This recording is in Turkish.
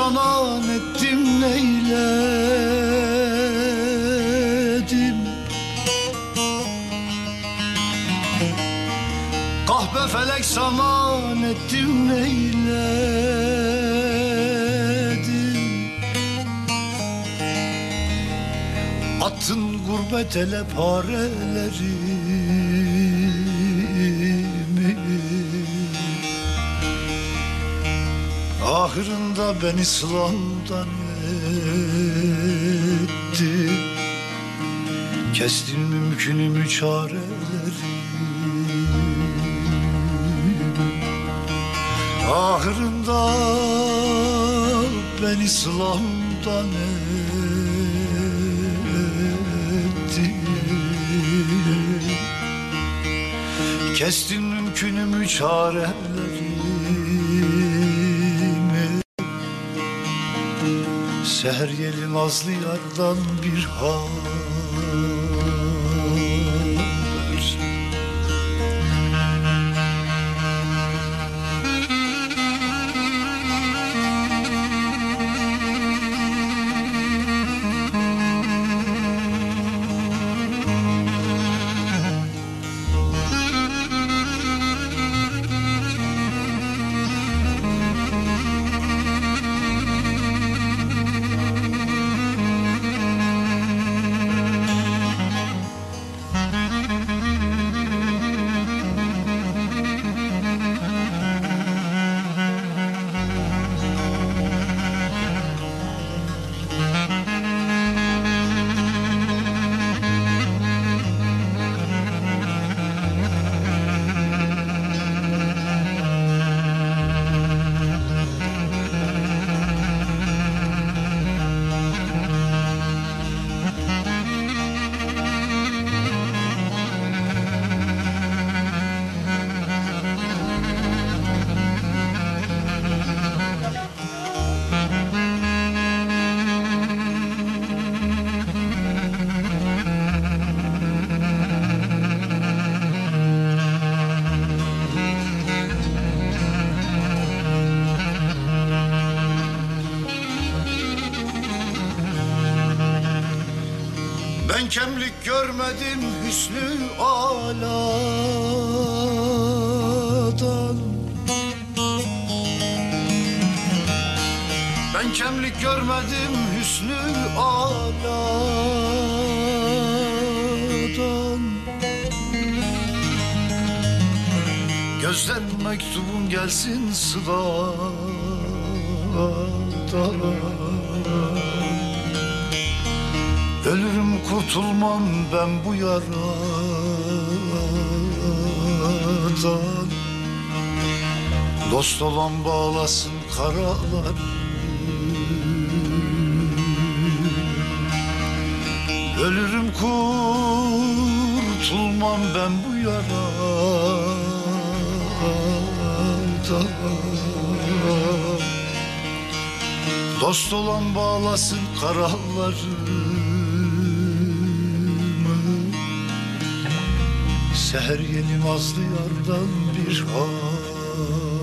zaman ettim neyledim? Kahpe felek zaman ettim neyledim? Attın gurbet ele parelerimi Ahırında ben İslam'dan etti Kestin mümkünümü çareleri Ahırında ben İslam'dan etti Kestin mümkünümü çarelerimi Seher yeli nazlı yardan bir haber Ben kemlik görmedim hüsnü aladan. Ben kemlik görmedim hüsnü aladan. Gözden mektubun gelsin sıradan Ölürüm kurtulmam ben bu yaradan. Dost olan bağlasın karalar. Ölürüm kurtulmam ben bu yaradan. Dost olan bağlasın karalarımı Seher yeni nazlı yardan bir hal